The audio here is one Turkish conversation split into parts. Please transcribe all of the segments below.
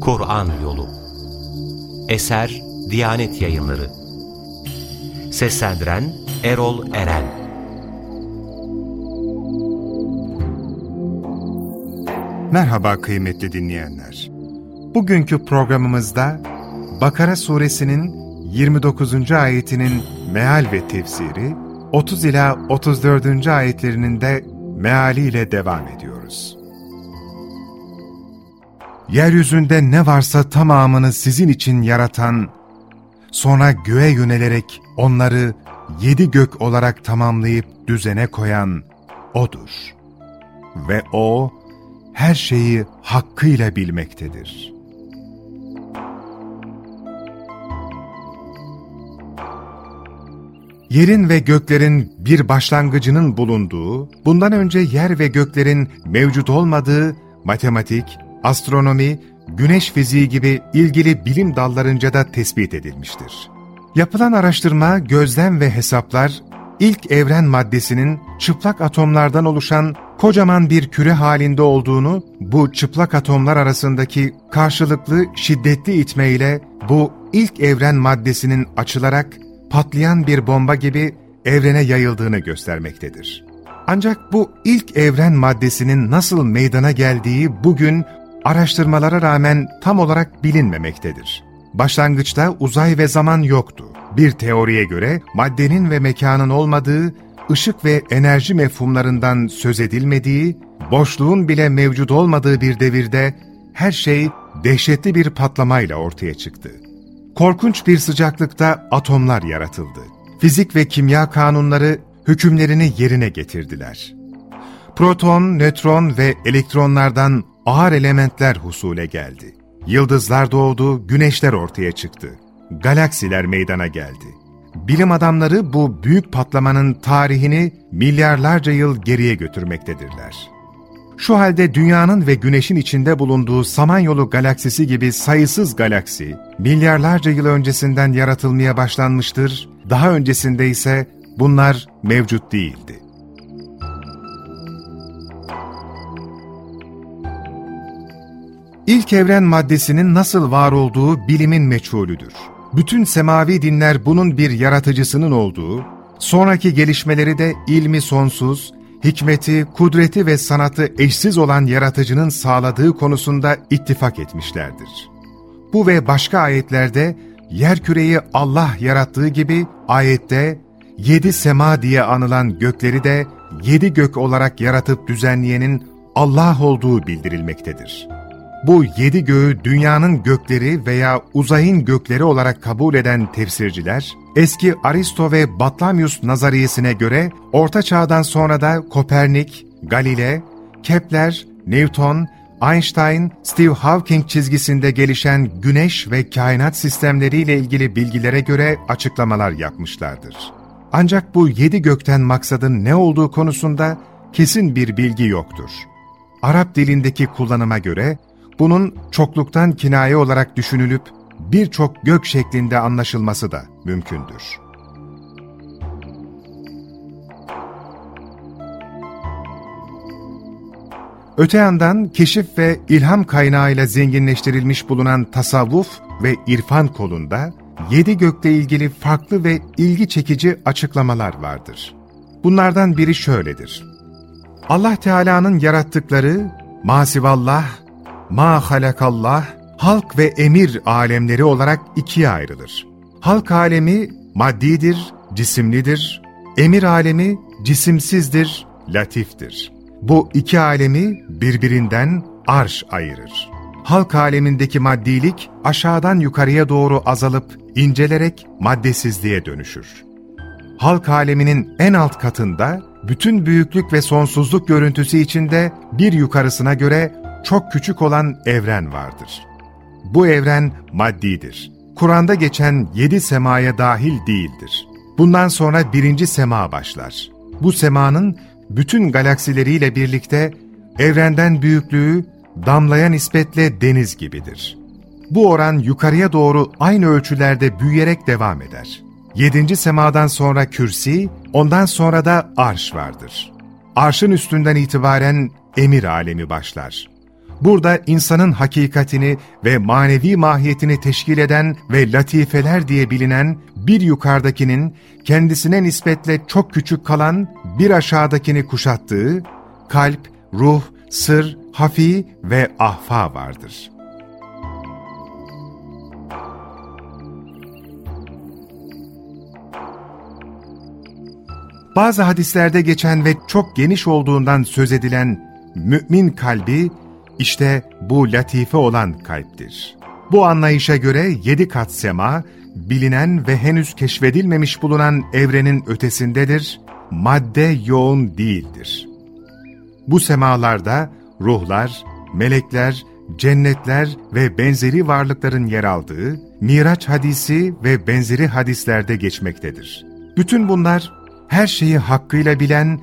Kur'an Yolu Eser Diyanet Yayınları Seslendiren Erol Eren Merhaba kıymetli dinleyenler. Bugünkü programımızda Bakara suresinin 29. ayetinin meal ve tefsiri, 30 ila 34. ayetlerinin de mealiyle devam ediyoruz. Yeryüzünde ne varsa tamamını sizin için yaratan, sonra göğe yönelerek onları yedi gök olarak tamamlayıp düzene koyan O'dur. Ve O, her şeyi hakkıyla bilmektedir. Yerin ve göklerin bir başlangıcının bulunduğu, bundan önce yer ve göklerin mevcut olmadığı matematik, astronomi, güneş fiziği gibi ilgili bilim dallarınca da tespit edilmiştir. Yapılan araştırma, gözlem ve hesaplar, ilk evren maddesinin çıplak atomlardan oluşan kocaman bir küre halinde olduğunu, bu çıplak atomlar arasındaki karşılıklı şiddetli itmeyle bu ilk evren maddesinin açılarak patlayan bir bomba gibi evrene yayıldığını göstermektedir. Ancak bu ilk evren maddesinin nasıl meydana geldiği bugün araştırmalara rağmen tam olarak bilinmemektedir. Başlangıçta uzay ve zaman yoktu. Bir teoriye göre maddenin ve mekanın olmadığı, ışık ve enerji mefhumlarından söz edilmediği, boşluğun bile mevcut olmadığı bir devirde her şey dehşetli bir patlamayla ortaya çıktı. Korkunç bir sıcaklıkta atomlar yaratıldı. Fizik ve kimya kanunları hükümlerini yerine getirdiler. Proton, nötron ve elektronlardan ağır elementler husule geldi. Yıldızlar doğdu, güneşler ortaya çıktı. Galaksiler meydana geldi. Bilim adamları bu büyük patlamanın tarihini milyarlarca yıl geriye götürmektedirler. Şu halde dünyanın ve güneşin içinde bulunduğu Samanyolu galaksisi gibi sayısız galaksi, milyarlarca yıl öncesinden yaratılmaya başlanmıştır, daha öncesinde ise bunlar mevcut değildi. İlk evren maddesinin nasıl var olduğu bilimin meçhulüdür. Bütün semavi dinler bunun bir yaratıcısının olduğu, sonraki gelişmeleri de ilmi sonsuz, hikmeti, kudreti ve sanatı eşsiz olan yaratıcının sağladığı konusunda ittifak etmişlerdir. Bu ve başka ayetlerde yerküreyi Allah yarattığı gibi ayette yedi sema diye anılan gökleri de yedi gök olarak yaratıp düzenleyenin Allah olduğu bildirilmektedir. Bu yedi göğü dünyanın gökleri veya uzayın gökleri olarak kabul eden tefsirciler, eski Aristo ve Batlamyus nazariyesine göre Orta Çağ'dan sonra da Kopernik, Galile, Kepler, Newton, Einstein, Steve Hawking çizgisinde gelişen güneş ve kainat sistemleriyle ilgili bilgilere göre açıklamalar yapmışlardır. Ancak bu yedi gökten maksadın ne olduğu konusunda kesin bir bilgi yoktur. Arap dilindeki kullanıma göre bunun çokluktan kinaye olarak düşünülüp birçok gök şeklinde anlaşılması da mümkündür. Öte yandan keşif ve ilham kaynağıyla zenginleştirilmiş bulunan tasavvuf ve irfan kolunda yedi gökle ilgili farklı ve ilgi çekici açıklamalar vardır. Bunlardan biri şöyledir. Allah Teala'nın yarattıkları masivallah, ma halakallah, halk ve emir alemleri olarak ikiye ayrılır. Halk alemi maddidir, cisimlidir, emir alemi cisimsizdir, latiftir. Bu iki alemi birbirinden arş ayırır. Halk alemindeki maddilik aşağıdan yukarıya doğru azalıp incelerek maddesizliğe dönüşür. Halk aleminin en alt katında bütün büyüklük ve sonsuzluk görüntüsü içinde bir yukarısına göre çok küçük olan evren vardır. Bu evren maddidir. Kur'an'da geçen yedi semaya dahil değildir. Bundan sonra birinci sema başlar. Bu semanın bütün galaksileriyle birlikte evrenden büyüklüğü damlaya nispetle deniz gibidir. Bu oran yukarıya doğru aynı ölçülerde büyüyerek devam eder. Yedinci semadan sonra kürsi, ondan sonra da arş vardır. arşın üstünden itibaren emir alemi başlar. Burada insanın hakikatini ve manevi mahiyetini teşkil eden ve latifeler diye bilinen bir yukarıdakinin kendisine nispetle çok küçük kalan bir aşağıdakini kuşattığı kalp, ruh, sır, hafi ve ahfa vardır. Bazı hadislerde geçen ve çok geniş olduğundan söz edilen mümin kalbi, işte bu latife olan kalptir. Bu anlayışa göre yedi kat sema, bilinen ve henüz keşfedilmemiş bulunan evrenin ötesindedir, madde yoğun değildir. Bu semalarda ruhlar, melekler, cennetler ve benzeri varlıkların yer aldığı, Miraç hadisi ve benzeri hadislerde geçmektedir. Bütün bunlar her şeyi hakkıyla bilen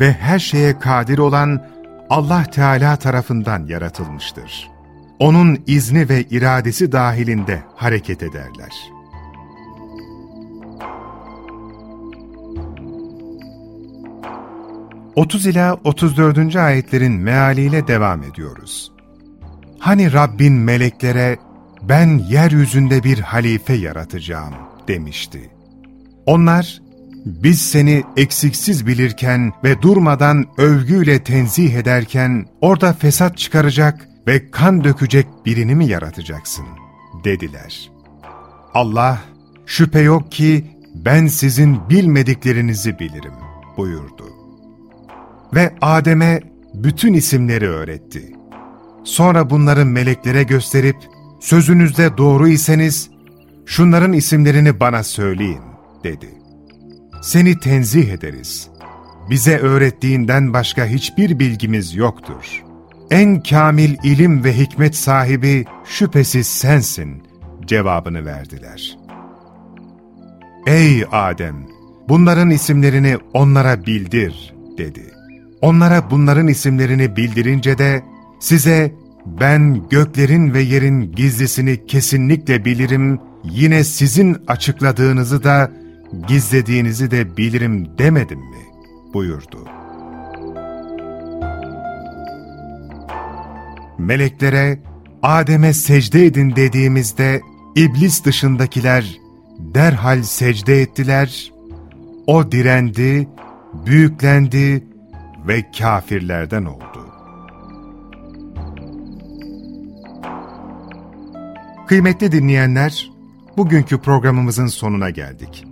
ve her şeye kadir olan Allah Teala tarafından yaratılmıştır. Onun izni ve iradesi dahilinde hareket ederler. Otuz ila 34. ayetlerin mealiyle devam ediyoruz. Hani Rabbin meleklere ben yeryüzünde bir halife yaratacağım demişti. Onlar biz seni eksiksiz bilirken ve durmadan övgüyle tenzih ederken orada fesat çıkaracak ve kan dökecek birini mi yaratacaksın? dediler. Allah, şüphe yok ki ben sizin bilmediklerinizi bilirim buyurdu. Ve Adem'e bütün isimleri öğretti. Sonra bunları meleklere gösterip, sözünüzde doğru iseniz, şunların isimlerini bana söyleyin, dedi. Seni tenzih ederiz. Bize öğrettiğinden başka hiçbir bilgimiz yoktur. En kamil ilim ve hikmet sahibi şüphesiz sensin, cevabını verdiler. Ey Adem! Bunların isimlerini onlara bildir, dedi. Onlara bunların isimlerini bildirince de, size ben göklerin ve yerin gizlisini kesinlikle bilirim, yine sizin açıkladığınızı da gizlediğinizi de bilirim demedim mi? buyurdu. Meleklere, Adem'e secde edin dediğimizde, iblis dışındakiler derhal secde ettiler, o direndi, büyüklendi ve kafirlerden oldu. Kıymetli dinleyenler, bugünkü programımızın sonuna geldik.